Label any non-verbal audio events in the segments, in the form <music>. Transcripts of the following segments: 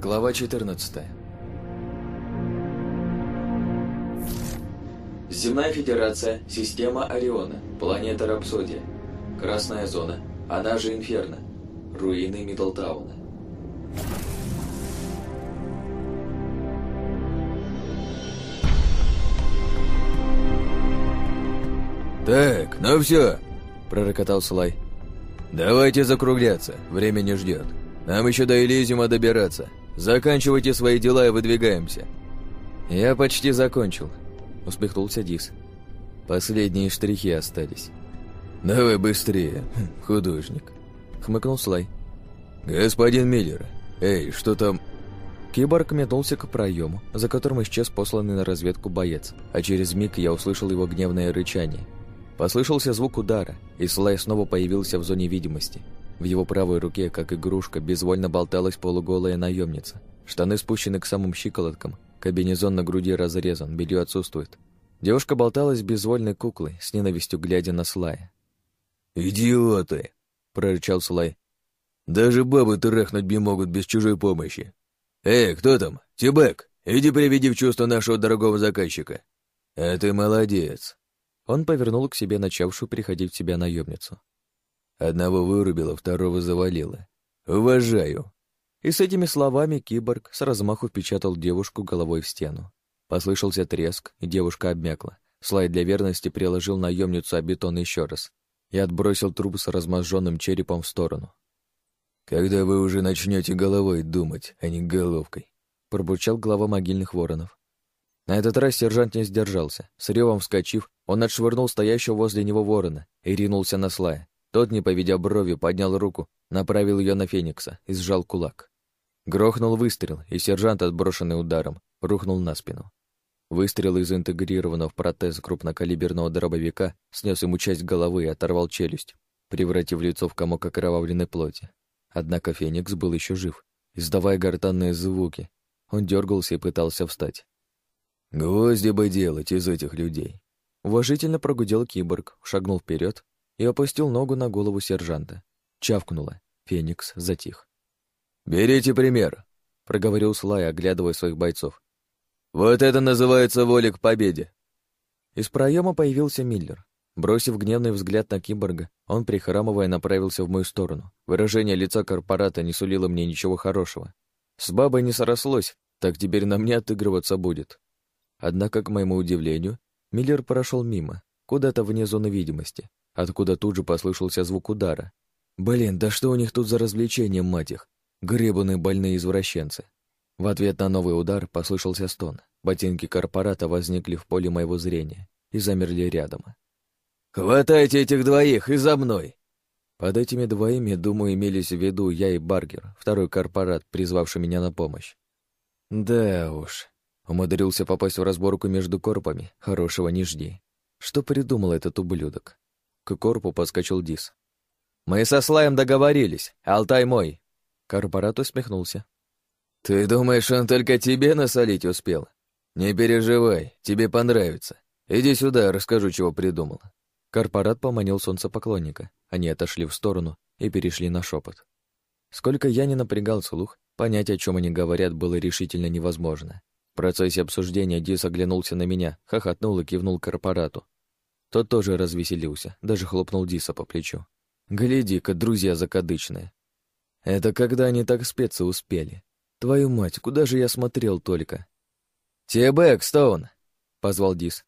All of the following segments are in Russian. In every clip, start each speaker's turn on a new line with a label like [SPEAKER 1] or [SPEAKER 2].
[SPEAKER 1] Глава 14 Земная Федерация, система Ориона, планета Рапсодия. Красная зона, она же Инферно. Руины Миддлтауна.
[SPEAKER 2] «Так, ну все!» – пророкотал Слай. «Давайте закругляться, время не ждет. Нам еще до Элизиума добираться. Заканчивайте свои дела и выдвигаемся».
[SPEAKER 1] «Я почти закончил», — усмехнулся Дис. «Последние штрихи остались».
[SPEAKER 2] «Давай быстрее, <laughs> художник», — хмыкнул Слай. «Господин Миллер, эй, что там?»
[SPEAKER 1] Киборг метнулся к проему, за которым исчез посланный на разведку боец, а через миг я услышал его гневное рычание — Послышался звук удара, и Слай снова появился в зоне видимости. В его правой руке, как игрушка, безвольно болталась полуголая наемница. Штаны спущены к самым щиколоткам, кабинезон на груди разрезан, белье отсутствует. Девушка болталась безвольной куклой, с ненавистью глядя на Слая.
[SPEAKER 2] «Идиоты!» — прорычал Слай. «Даже бабы трахнуть не могут без чужой помощи. Эй, кто там? Тибек, иди приведи в чувство нашего дорогого заказчика. А ты молодец.
[SPEAKER 1] Он повернул к себе начавшую приходить в себя наемницу.
[SPEAKER 2] Одного вырубило, второго завалило. Уважаю.
[SPEAKER 1] И с этими словами киборг с размаху впечатал девушку головой в стену. Послышался треск, и девушка обмякла. Слайд для верности приложил наемницу о бетон еще раз и отбросил труп с разможженным черепом в сторону.
[SPEAKER 2] «Когда вы уже начнете головой думать, а не головкой»,
[SPEAKER 1] пробурчал глава могильных воронов. На этот раз сержант не сдержался. С ревом вскочив, он отшвырнул стоящего возле него ворона и ринулся на Слая. Тот, не поведя брови, поднял руку, направил ее на Феникса и сжал кулак. Грохнул выстрел, и сержант, отброшенный ударом, рухнул на спину. Выстрел из интегрированного в протез крупнокалиберного дробовика снес ему часть головы и оторвал челюсть, превратив лицо в комок окровавленной плоти. Однако Феникс был еще жив, издавая гортанные звуки. Он дергался и пытался встать.
[SPEAKER 2] Гвозди бы делать из этих людей.
[SPEAKER 1] Уважительно прогудел киборг, шагнул вперед и опустил ногу на голову сержанта. Чавкнуло. Феникс затих.
[SPEAKER 2] «Берите пример», — проговорил Слай, оглядывая своих бойцов. «Вот это называется воля к победе!»
[SPEAKER 1] Из проема появился Миллер. Бросив гневный взгляд на киборга, он, прихрамывая, направился в мою сторону. Выражение лица корпората не сулило мне ничего хорошего. С бабой не срослось, так теперь на мне отыгрываться будет. Однако, к моему удивлению, Миллер прошел мимо, куда-то вне зоны видимости, откуда тут же послышался звук удара. Блин, да что у них тут за развлечения, мать их? Гребаные больные извращенцы. В ответ на новый удар послышался стон. Ботинки корпората возникли в поле моего зрения и замерли рядом.
[SPEAKER 2] «Хватайте этих двоих и за мной!»
[SPEAKER 1] Под этими двоими, думаю, имелись в виду я и Баргер, второй корпорат, призвавший меня на помощь. Да уж, Умудрился попасть в разборку между корпами, хорошего не жди. Что придумал этот ублюдок? К корпу подскочил Дис. «Мы со Слаем договорились, Алтай мой!» Корпорат усмехнулся.
[SPEAKER 2] «Ты думаешь, он только тебе насолить успел? Не переживай, тебе понравится. Иди сюда, расскажу, чего придумал».
[SPEAKER 1] Корпорат поманил солнцепоклонника. Они отошли в сторону и перешли на шепот. Сколько я не напрягал слух, понять, о чем они говорят, было решительно невозможно процессе обсуждения Дис оглянулся на меня, хохотнул и кивнул корпорату. Тот тоже развеселился, даже хлопнул Диса по плечу. «Гляди-ка, друзья закадычные. Это когда они так спецы успели? Твою мать, куда же я смотрел только?» «Тебе, Стоун!» — позвал Дис.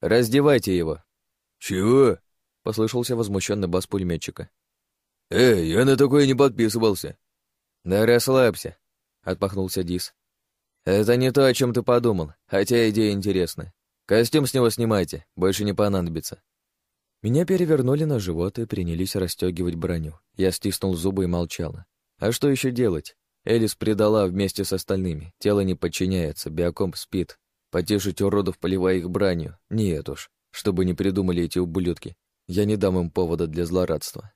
[SPEAKER 1] «Раздевайте его!»
[SPEAKER 2] «Чего?»
[SPEAKER 1] — послышался возмущенный бас пулеметчика.
[SPEAKER 2] «Эй, я на такое не подписывался!»
[SPEAKER 1] «Да расслабься!» — отпахнулся Дис. «Это не то, о чем ты подумал, хотя идея интересная. Костюм с него снимайте, больше не понадобится». Меня перевернули на живот и принялись расстегивать броню. Я стиснул зубы и молчала. А что еще делать? Элис предала вместе с остальными. Тело не подчиняется, биокомп спит. Потешить уродов, поливая их бранью. Нет уж, чтобы не придумали эти ублюдки. Я не дам им повода для злорадства.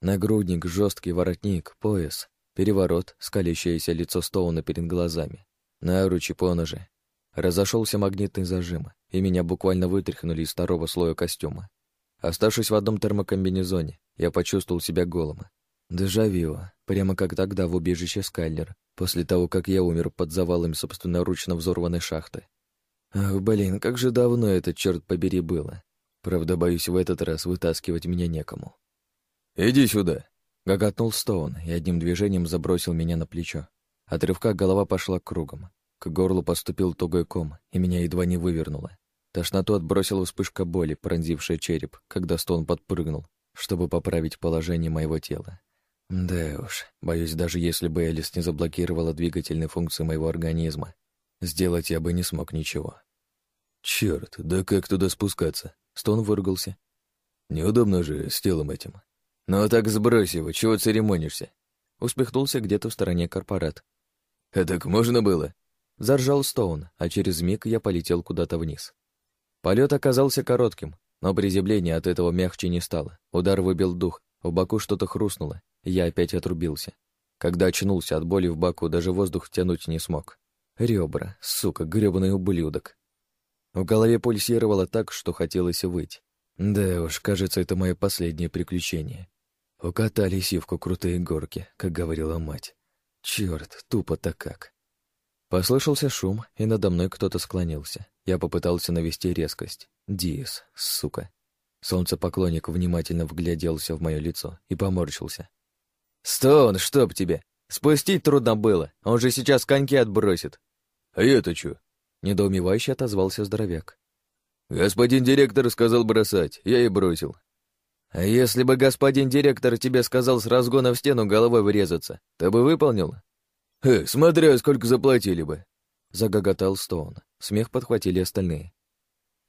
[SPEAKER 1] Нагрудник, жесткий воротник, пояс, переворот, скалящееся лицо Стоуна перед глазами. Наручи поножи. Разошелся магнитный зажим, и меня буквально вытряхнули из второго слоя костюма. Оставшись в одном термокомбинезоне, я почувствовал себя голым. Дежавю. прямо как тогда в убежище Скайлер, после того, как я умер под завалами собственноручно взорванной шахты. Ах, блин, как же давно это, черт побери, было. Правда, боюсь, в этот раз вытаскивать меня некому.
[SPEAKER 2] «Иди сюда!»
[SPEAKER 1] — гоготнул Стоун и одним движением забросил меня на плечо. От рывка голова пошла кругом. К горлу поступил тугой ком, и меня едва не вывернуло. Тошноту отбросила вспышка боли, пронзившая череп, когда Стоун подпрыгнул, чтобы поправить положение моего тела. Да уж, боюсь, даже если бы Элис не заблокировала двигательные функции моего организма, сделать я бы не смог ничего.
[SPEAKER 2] Черт, да как туда спускаться? Стон выругался. Неудобно же с телом этим. Ну так сбрось его, чего церемонишься?
[SPEAKER 1] Успехнулся где-то в стороне корпорат.
[SPEAKER 2] А так можно было?
[SPEAKER 1] Заржал Стоун, а через миг я полетел куда-то вниз. Полет оказался коротким, но приземление от этого мягче не стало. Удар выбил дух, в боку что-то хрустнуло, и я опять отрубился. Когда очнулся от боли в боку, даже воздух тянуть не смог. Ребра, сука, грёбаный ублюдок. В голове пульсировало так, что хотелось выть. Да уж, кажется, это мое последнее приключение. Укатали сивку крутые горки, как говорила мать. Черт, тупо-то как. Послышался шум, и надо мной кто-то склонился. Я попытался навести резкость. Диас, сука. Солнцепоклонник внимательно вгляделся в мое лицо и поморщился. «Стоун, чтоб тебе! Спустить трудно было, он же сейчас коньки отбросит!»
[SPEAKER 2] «А я-то чё?»
[SPEAKER 1] — недоумевающе отозвался здоровяк.
[SPEAKER 2] «Господин директор сказал бросать, я и бросил».
[SPEAKER 1] «А если бы господин директор тебе сказал с разгона в стену головой врезаться, ты бы выполнил?»
[SPEAKER 2] «Э, смотря сколько заплатили бы», —
[SPEAKER 1] загоготал Стоун. Смех подхватили остальные.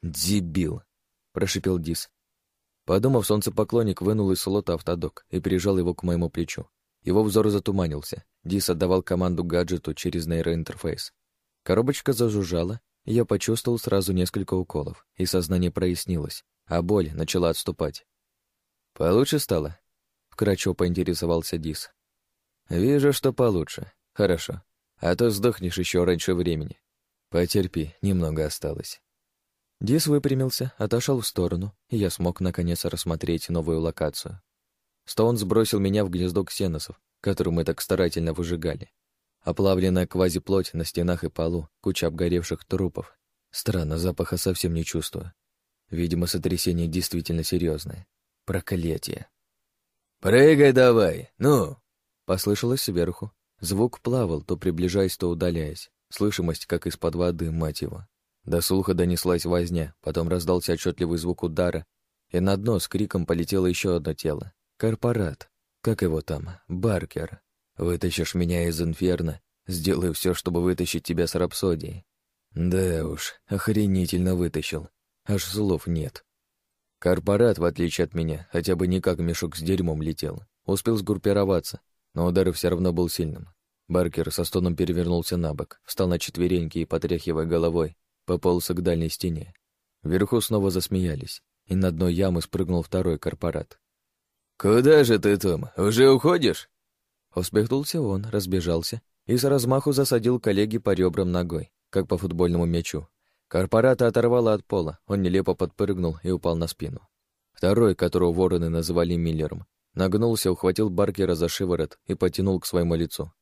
[SPEAKER 1] «Дебил!» — прошипел Дис. Подумав, солнцепоклонник вынул из слота автодок и прижал его к моему плечу. Его взор затуманился. Дис отдавал команду гаджету через нейроинтерфейс. Коробочка зажужжала, и я почувствовал сразу несколько уколов, и сознание прояснилось, а боль начала отступать. «Получше стало?» — вкратчиво поинтересовался Дис. «Вижу, что получше. Хорошо. А то сдохнешь еще раньше времени. Потерпи, немного осталось». Дис выпрямился, отошел в сторону, и я смог наконец рассмотреть новую локацию. Стоун сбросил меня в гнездо ксеносов, которую мы так старательно выжигали. Оплавленная квазиплоть на стенах и полу, куча обгоревших трупов. Странно, запаха совсем не чувствую. Видимо, сотрясение действительно серьезное. Проклятие.
[SPEAKER 2] «Прыгай давай, ну!»
[SPEAKER 1] Послышалось сверху. Звук плавал, то приближаясь, то удаляясь. Слышимость, как из-под воды, мать его. До слуха донеслась возня, потом раздался отчетливый звук удара, и на дно с криком полетело еще одно тело. Корпорат. Как его там? Баркер. Вытащишь меня из инферно, сделаю все, чтобы вытащить тебя с рапсодии. Да уж, охренительно вытащил. Аж слов нет. Корпорат, в отличие от меня, хотя бы не как мешок с дерьмом летел. Успел сгруппироваться, но удар все равно был сильным. Баркер со стоном перевернулся на бок, встал на четвереньки и, потряхивая головой, пополз к дальней стене. Вверху снова засмеялись, и на дно ямы спрыгнул второй корпорат.
[SPEAKER 2] «Куда же ты, Том? Уже уходишь?»
[SPEAKER 1] Усмехнулся он, разбежался и с размаху засадил коллеги по ребрам ногой, как по футбольному мячу. Корпората оторвало от пола, он нелепо подпрыгнул и упал на спину. Второй, которого вороны называли Миллером, нагнулся, ухватил Баркера за шиворот и потянул к своему лицу.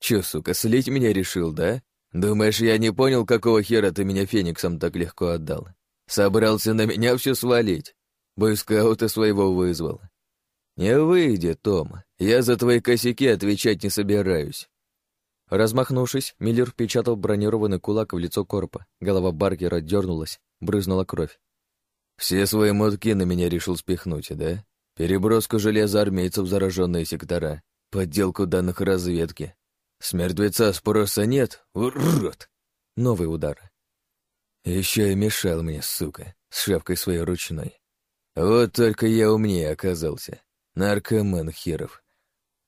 [SPEAKER 2] «Чё, сука, слить меня решил, да? Думаешь, я не понял, какого хера ты меня фениксом так легко отдал? Собрался на меня все свалить. Бойскаута своего вызвал. Не выйдет, Том. Я за твои косяки отвечать не собираюсь.
[SPEAKER 1] Размахнувшись, Миллер впечатал бронированный кулак в лицо корпа. Голова Баркера дернулась, брызнула кровь.
[SPEAKER 2] «Все свои мотки на меня решил спихнуть, да? Переброску железа армейцев в зараженные сектора, подделку данных разведки, с мертвеца спроса нет? Урод!
[SPEAKER 1] Новый удар.
[SPEAKER 2] Еще и мешал мне, сука, с шапкой своей ручной. Вот только я умнее оказался. Наркоман херов.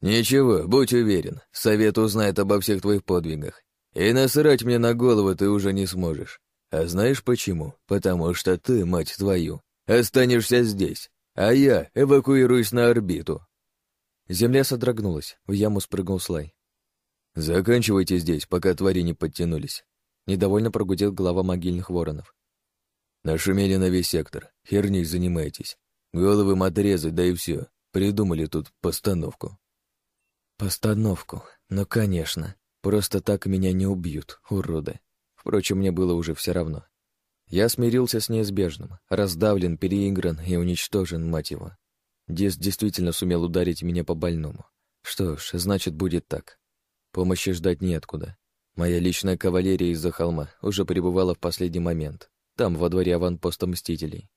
[SPEAKER 2] Ничего, будь уверен, совет узнает обо всех твоих подвигах. И насрать мне на голову ты уже не сможешь. А знаешь почему? Потому что ты, мать твою, останешься здесь, а я эвакуируюсь на орбиту.
[SPEAKER 1] Земля содрогнулась, в яму спрыгнул Слай.
[SPEAKER 2] «Заканчивайте здесь, пока твари не подтянулись», —
[SPEAKER 1] недовольно прогудел глава могильных воронов.
[SPEAKER 2] «Нашумели на весь сектор. Херней занимайтесь. Головы отрезать, да и все. Придумали тут постановку».
[SPEAKER 1] Постановку. Ну, конечно. Просто так меня не убьют, уроды. Впрочем, мне было уже все равно. Я смирился с неизбежным, раздавлен, переигран и уничтожен, мать его. Дис действительно сумел ударить меня по больному. Что ж, значит, будет так. Помощи ждать неоткуда. Моя личная кавалерия из-за холма уже пребывала в последний момент, там, во дворе аванпоста Мстителей.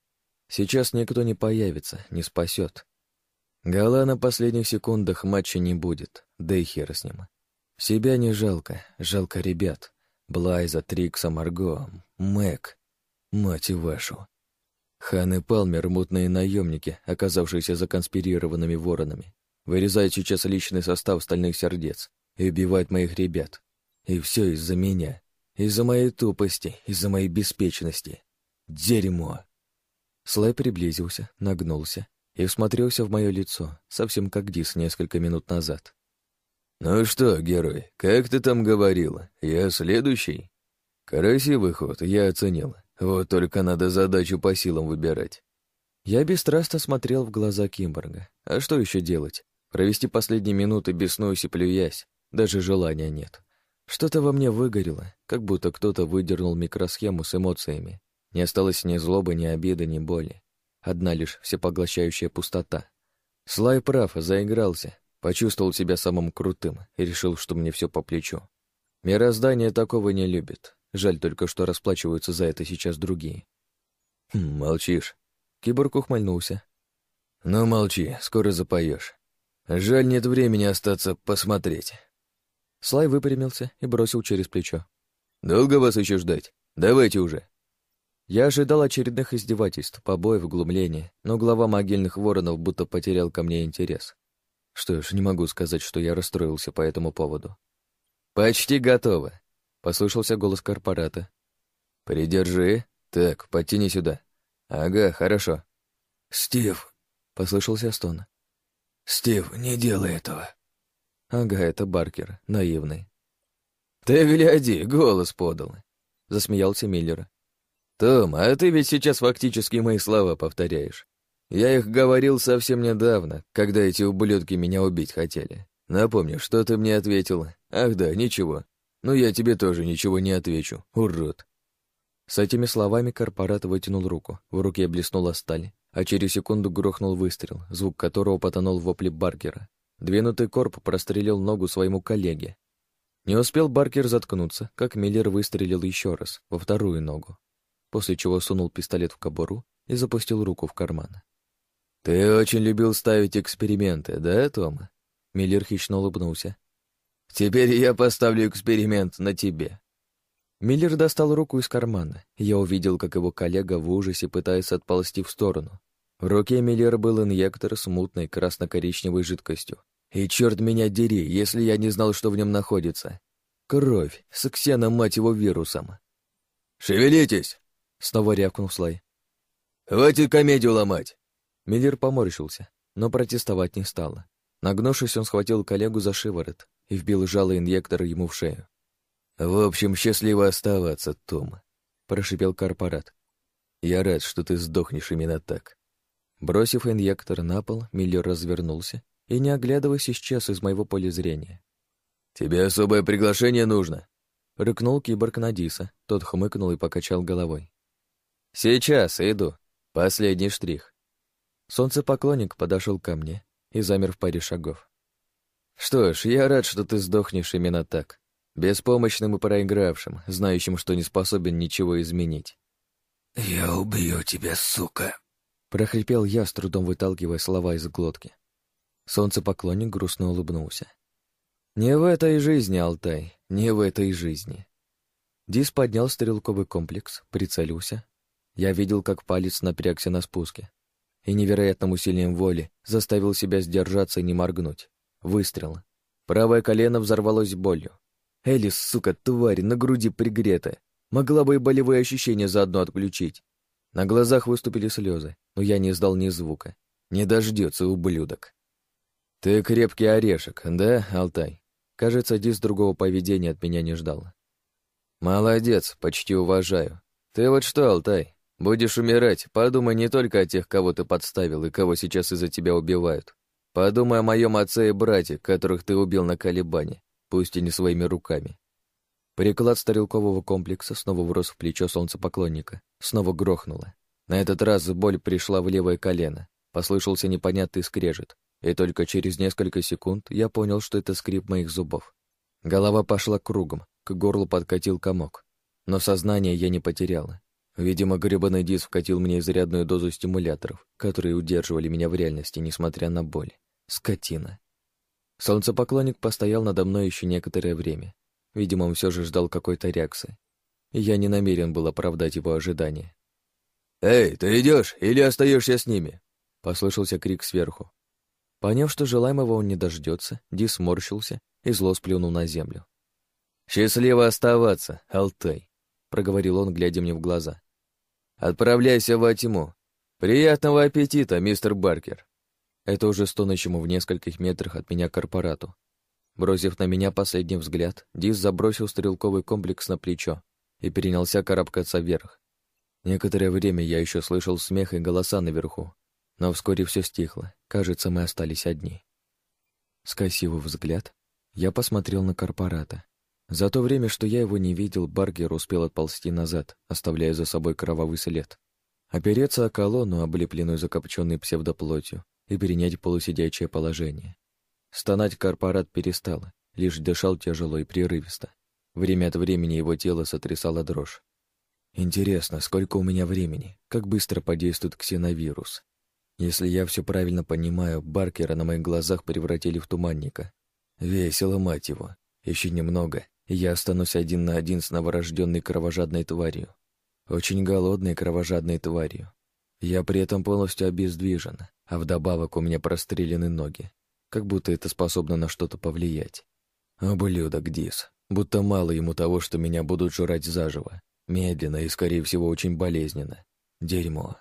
[SPEAKER 1] Сейчас никто не появится, не спасет. Гала на последних секундах матча не будет, да и хер с ним. Себя не жалко, жалко ребят. Блайза, Трикса, Марго, Мэг. Мать вашу. Хан и Палмер — мутные наемники, оказавшиеся законспирированными воронами. Вырезают сейчас личный состав стальных сердец и убивают моих ребят. И все из-за меня. Из-за моей тупости, из-за моей беспечности. Дерьмо. Слай приблизился, нагнулся и всмотрелся в мое лицо, совсем как Дис несколько минут назад.
[SPEAKER 2] «Ну что, герой, как ты там говорила? Я следующий?» «Красивый ход, я оценил. Вот только надо задачу по силам выбирать».
[SPEAKER 1] Я бесстрастно смотрел в глаза Кимберга. А что еще делать? Провести последние минуты беснуясь и плюясь. Даже желания нет. Что-то во мне выгорело, как будто кто-то выдернул микросхему с эмоциями. Не осталось ни злобы, ни обиды, ни боли. Одна лишь всепоглощающая пустота. Слай прав, заигрался, почувствовал себя самым крутым и решил, что мне все по плечу. Мироздание такого не любит. Жаль только, что расплачиваются за это сейчас другие.
[SPEAKER 2] Хм, молчишь.
[SPEAKER 1] Киборг ухмыльнулся.
[SPEAKER 2] Ну, молчи, скоро запоешь. Жаль, нет времени остаться посмотреть.
[SPEAKER 1] Слай выпрямился и бросил через плечо.
[SPEAKER 2] Долго вас еще ждать? Давайте уже.
[SPEAKER 1] Я ожидал очередных издевательств, побоев, глумления, но глава могильных воронов будто потерял ко мне интерес. Что ж, не могу сказать, что я расстроился по этому поводу. «Почти готово», — послышался голос корпората.
[SPEAKER 2] «Придержи. Так, подтяни сюда. Ага, хорошо».
[SPEAKER 3] «Стив», — послышался стон. «Стив, не делай этого».
[SPEAKER 1] Ага, это Баркер, наивный.
[SPEAKER 2] «Ты гляди, голос подал», — засмеялся Миллер. «Том, а ты ведь сейчас фактически мои слова повторяешь. Я их говорил совсем недавно, когда эти ублюдки меня убить хотели. Напомню, что ты мне ответил. Ах да, ничего. Ну я тебе тоже ничего не отвечу, урод».
[SPEAKER 1] С этими словами корпорат вытянул руку, в руке блеснула сталь, а через секунду грохнул выстрел, звук которого потонул в вопле Баркера. Двинутый корп прострелил ногу своему коллеге. Не успел Баркер заткнуться, как Миллер выстрелил еще раз, во вторую ногу после чего сунул пистолет в кобуру и запустил руку в карман.
[SPEAKER 2] «Ты очень любил ставить эксперименты, да, Том?»
[SPEAKER 1] Миллер хищно улыбнулся.
[SPEAKER 2] «Теперь я поставлю эксперимент на тебе».
[SPEAKER 1] Миллер достал руку из кармана, я увидел, как его коллега в ужасе пытается отползти в сторону. В руке Миллера был инъектор с мутной красно-коричневой жидкостью. И черт меня дери, если я не знал, что в нем находится. Кровь с ксеном, мать его, вирусом.
[SPEAKER 2] «Шевелитесь!»
[SPEAKER 1] Снова рявкнул Слай.
[SPEAKER 2] «Хватит комедию ломать!»
[SPEAKER 1] Миллер поморщился, но протестовать не стало. Нагнувшись, он схватил коллегу за шиворот и вбил жало инъектора ему в шею.
[SPEAKER 2] «В общем, счастливо оставаться, Том», — прошипел корпорат.
[SPEAKER 1] «Я рад, что ты сдохнешь именно так». Бросив инъектор на пол, Миллер развернулся и, не оглядываясь, исчез из моего поля зрения.
[SPEAKER 2] «Тебе особое приглашение нужно?»
[SPEAKER 1] — рыкнул киборг на Диса. Тот хмыкнул и покачал головой. «Сейчас иду. Последний штрих». Солнцепоклонник подошел ко мне и замер в паре шагов. «Что ж, я рад, что ты сдохнешь именно так, беспомощным и проигравшим, знающим, что не способен ничего изменить».
[SPEAKER 3] «Я убью тебя, сука!»
[SPEAKER 1] — прохрипел я, с трудом выталкивая слова из глотки. Солнцепоклонник грустно улыбнулся. «Не в этой жизни, Алтай, не в этой жизни». Дис поднял стрелковый комплекс, прицелился, я видел, как палец напрягся на спуске. И невероятным усилием воли заставил себя сдержаться и не моргнуть. Выстрел. Правое колено взорвалось болью. Элис, сука, тварь, на груди пригрета. Могла бы и болевые ощущения заодно отключить. На глазах выступили слезы, но я не издал ни звука. Не дождется, ублюдок. Ты крепкий орешек, да, Алтай? Кажется, Дис другого поведения от меня не ждал. Молодец, почти уважаю. Ты вот что, Алтай, Будешь умирать, подумай не только о тех, кого ты подставил и кого сейчас из-за тебя убивают. Подумай о моем отце и брате, которых ты убил на Калибане, пусть и не своими руками. Приклад стрелкового комплекса снова врос в плечо солнцепоклонника, снова грохнуло. На этот раз боль пришла в левое колено, послышался непонятный скрежет, и только через несколько секунд я понял, что это скрип моих зубов. Голова пошла кругом, к горлу подкатил комок. Но сознание я не потеряла. Видимо, гребаный диск вкатил мне изрядную дозу стимуляторов, которые удерживали меня в реальности, несмотря на боль. Скотина. Солнцепоклонник постоял надо мной еще некоторое время. Видимо, он все же ждал какой-то реакции. Я не намерен был оправдать его ожидания.
[SPEAKER 2] «Эй, ты идешь или остаешься с ними?»
[SPEAKER 1] — послышался крик сверху. Поняв, что желаемого он не дождется, Ди сморщился и зло сплюнул на землю.
[SPEAKER 2] «Счастливо оставаться, Алтай», — проговорил он, глядя мне в глаза. «Отправляйся во тьму. Приятного аппетита, мистер Баркер».
[SPEAKER 1] Это уже стонущему в нескольких метрах от меня корпорату. Бросив на меня последний взгляд, Дис забросил стрелковый комплекс на плечо и перенялся карабкаться вверх. Некоторое время я еще слышал смех и голоса наверху, но вскоре все стихло. Кажется, мы остались одни. Скосив взгляд, я посмотрел на корпората. За то время, что я его не видел, Баргер успел отползти назад, оставляя за собой кровавый след. Опереться о колонну, облепленную закопченной псевдоплотью, и перенять полусидячее положение. Стонать корпорат перестал, лишь дышал тяжело и прерывисто. Время от времени его тело сотрясало дрожь. Интересно, сколько у меня времени, как быстро подействует ксеновирус. Если я все правильно понимаю, Баркера на моих глазах превратили в туманника. Весело, мать его. Еще немного, и я останусь один на один с новорожденной кровожадной тварью. Очень голодной кровожадной тварью. Я при этом полностью обездвижен, а вдобавок у меня прострелены ноги. Как будто это способно на что-то повлиять. Ублюдок Дис. Будто мало ему того, что меня будут жрать заживо. Медленно и, скорее всего, очень болезненно. Дерьмо.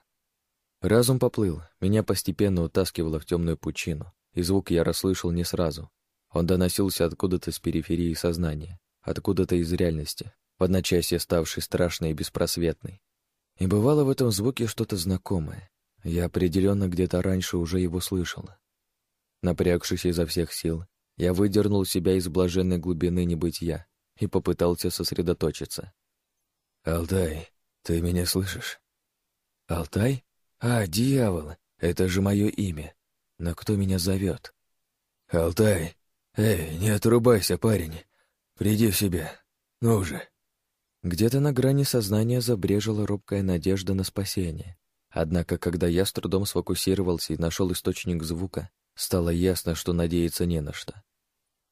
[SPEAKER 1] Разум поплыл, меня постепенно утаскивало в темную пучину, и звук я расслышал не сразу. Он доносился откуда-то с периферии сознания, откуда-то из реальности, в одночасье ставшей страшной и беспросветной. И бывало в этом звуке что-то знакомое. Я определенно где-то раньше уже его слышал. Напрягшись изо всех сил, я выдернул себя из блаженной глубины небытия и попытался сосредоточиться. «Алтай, ты меня слышишь?» «Алтай?» «А, дьявол, это же мое имя. Но кто меня зовет?»
[SPEAKER 2] «Алтай! Эй, не отрубайся, парень! Приди в себя! Ну же!»
[SPEAKER 1] Где-то на грани сознания забрежила робкая надежда на спасение. Однако, когда я с трудом сфокусировался и нашел источник звука, стало ясно, что надеяться не на что.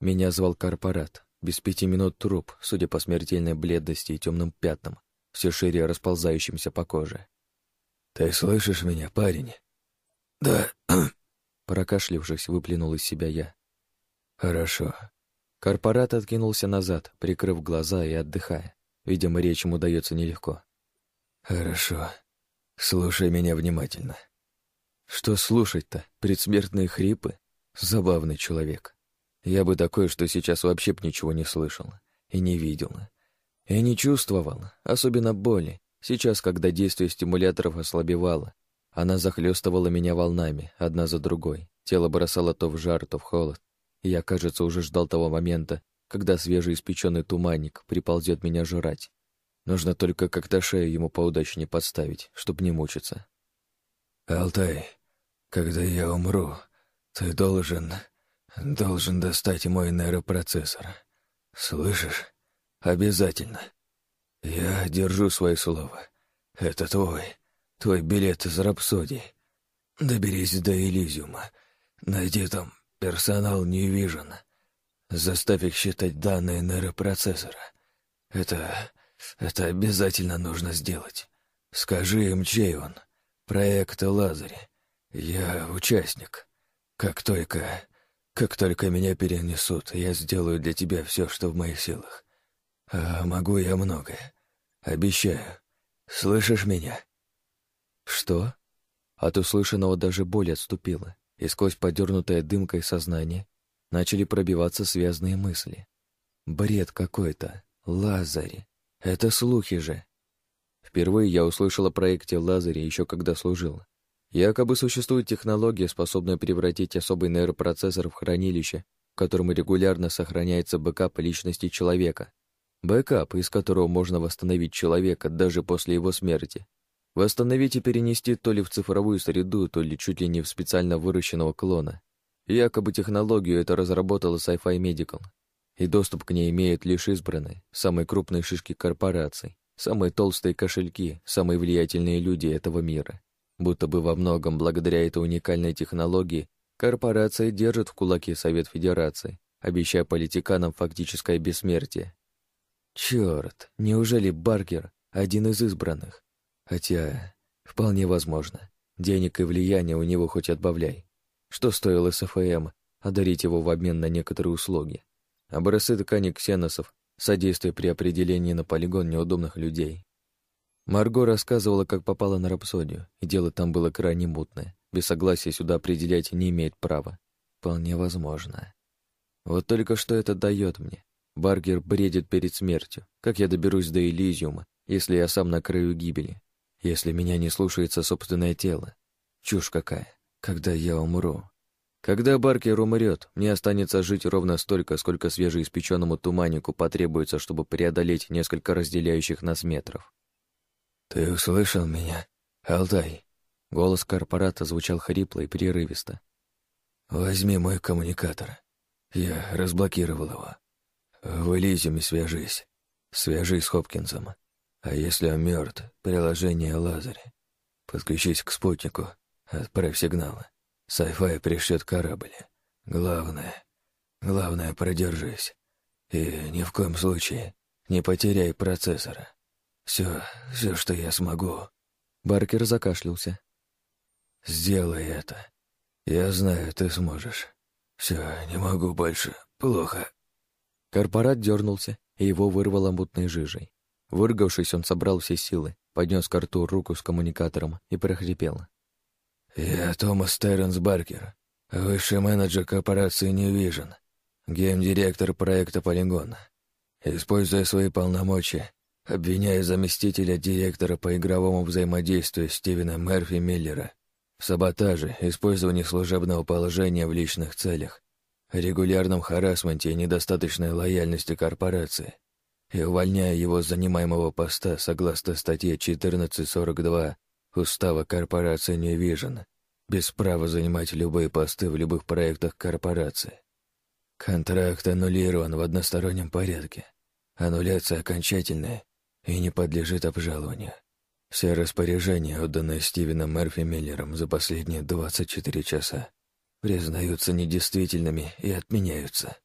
[SPEAKER 1] Меня звал корпорат, без пяти минут труп, судя по смертельной бледности и темным пятнам, все шире расползающимся по коже.
[SPEAKER 2] «Ты слышишь меня, парень?»
[SPEAKER 3] «Да». <clears throat>
[SPEAKER 1] Прокашлившись, выплюнул из себя я.
[SPEAKER 2] «Хорошо».
[SPEAKER 1] Корпорат откинулся назад, прикрыв глаза и отдыхая. Видимо, речь ему дается нелегко.
[SPEAKER 2] «Хорошо. Слушай меня внимательно».
[SPEAKER 1] Что слушать-то? Предсмертные хрипы? Забавный человек. Я бы такой, что сейчас вообще б ничего не слышал и не видел. И не чувствовал, особенно боли, Сейчас, когда действие стимуляторов ослабевало, она захлестывала меня волнами, одна за другой. Тело бросало то в жар, то в холод. И я, кажется, уже ждал того момента, когда свежеиспеченный туманник приползет меня жрать. Нужно только как-то шею ему поудачнее подставить, чтобы не мучиться.
[SPEAKER 2] «Алтай, когда я умру, ты должен... должен достать мой нейропроцессор. Слышишь? Обязательно. «Я держу свое слово. Это твой. Твой билет из рапсодии. Доберись до Элизиума. Найди там персонал New Заставь их считать данные нейропроцессора. Это... это обязательно нужно сделать. Скажи им, чей он. Проект Лазарь. Я участник. Как только... как только меня перенесут, я сделаю для тебя все, что в моих силах. А могу я многое. Обещаю. Слышишь меня?
[SPEAKER 1] Что? От услышанного даже боль отступила, и сквозь подернутое дымкой сознание начали пробиваться связные мысли. Бред какой-то. Лазарь. Это слухи же. Впервые я услышал о проекте Лазаря еще когда служил. Якобы существует технология, способная превратить особый нейропроцессор в хранилище, в котором регулярно сохраняется бэкап личности человека. Бэкап, из которого можно восстановить человека даже после его смерти. Восстановить и перенести то ли в цифровую среду, то ли чуть ли не в специально выращенного клона. Якобы технологию это разработала Sci-Fi Medical, и доступ к ней имеют лишь избранные, самые крупные шишки корпораций, самые толстые кошельки, самые влиятельные люди этого мира. Будто бы во многом благодаря этой уникальной технологии корпорация держит в кулаке Совет Федерации, обещая политиканам фактическое бессмертие. Черт, неужели Баркер один из избранных? Хотя, вполне возможно. Денег и влияния у него хоть отбавляй. Что стоило СФМ одарить его в обмен на некоторые услуги? Образцы ткани ксеносов, содействие при определении на полигон неудобных людей. Марго рассказывала, как попала на рапсодию, и дело там было крайне мутное. Без согласия сюда определять не имеет права. Вполне возможно. Вот только что это дает мне. Баргер бредит перед смертью. Как я доберусь до Элизиума, если я сам на краю гибели? Если меня не слушается собственное тело? Чушь какая. Когда я умру? Когда Баркер умрет, мне останется жить ровно столько, сколько свежеиспеченному туманнику потребуется, чтобы преодолеть несколько разделяющих нас метров.
[SPEAKER 3] «Ты услышал меня, Алтай?»
[SPEAKER 1] Голос корпората звучал хрипло и прерывисто.
[SPEAKER 3] «Возьми мой коммуникатор. Я разблокировал его. В Элизиуме свяжись. Свяжись с Хопкинсом. А если он мертв, приложение Лазарь. Подключись к спутнику, отправь сигналы. Сайфай пришлет корабль. Главное, главное, продержись. И ни в коем случае не потеряй процессора. Все, все, что я смогу.
[SPEAKER 1] Баркер закашлялся.
[SPEAKER 3] Сделай это. Я знаю, ты сможешь. Все, не могу больше. Плохо.
[SPEAKER 1] Корпорат дернулся, и его вырвало мутной жижей. Выргавшись, он собрал все силы, поднес к рту руку с коммуникатором и прохрипел.
[SPEAKER 3] «Я Томас Терренс Баркер, высший менеджер корпорации Vision, гейм-директор проекта Полигона. Используя свои полномочия, обвиняю заместителя директора по игровому взаимодействию Стивена Мерфи Миллера в саботаже, использовании служебного положения в личных целях, регулярном харасменте и недостаточной лояльности корпорации, и увольняя его с занимаемого поста согласно статье 1442 Устава корпорации New Vision, без права занимать любые посты в любых проектах корпорации. Контракт аннулирован в одностороннем порядке. Аннуляция окончательная и не подлежит обжалованию. Все распоряжения, отданные Стивеном Мерфи Миллером за последние 24 часа, признаются недействительными и отменяются.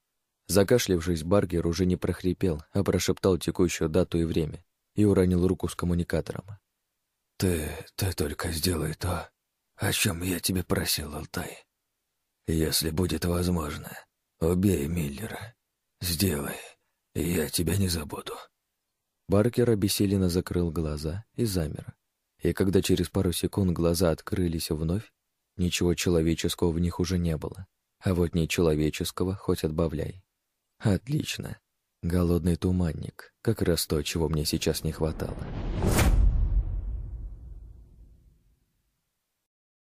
[SPEAKER 1] Закашлившись, Баргер уже не прохрипел, а прошептал текущую дату и время и уронил руку с коммуникатором.
[SPEAKER 3] «Ты, ты только сделай то, о чем я тебе просил, Алтай. Если будет возможно, убей Миллера. Сделай, и я тебя не забуду».
[SPEAKER 1] Баркер обессиленно закрыл глаза и замер. И когда через пару секунд глаза открылись вновь, ничего человеческого в них уже не было. А вот нечеловеческого хоть отбавляй. Отлично. Голодный туманник. Как раз то, чего мне сейчас не хватало.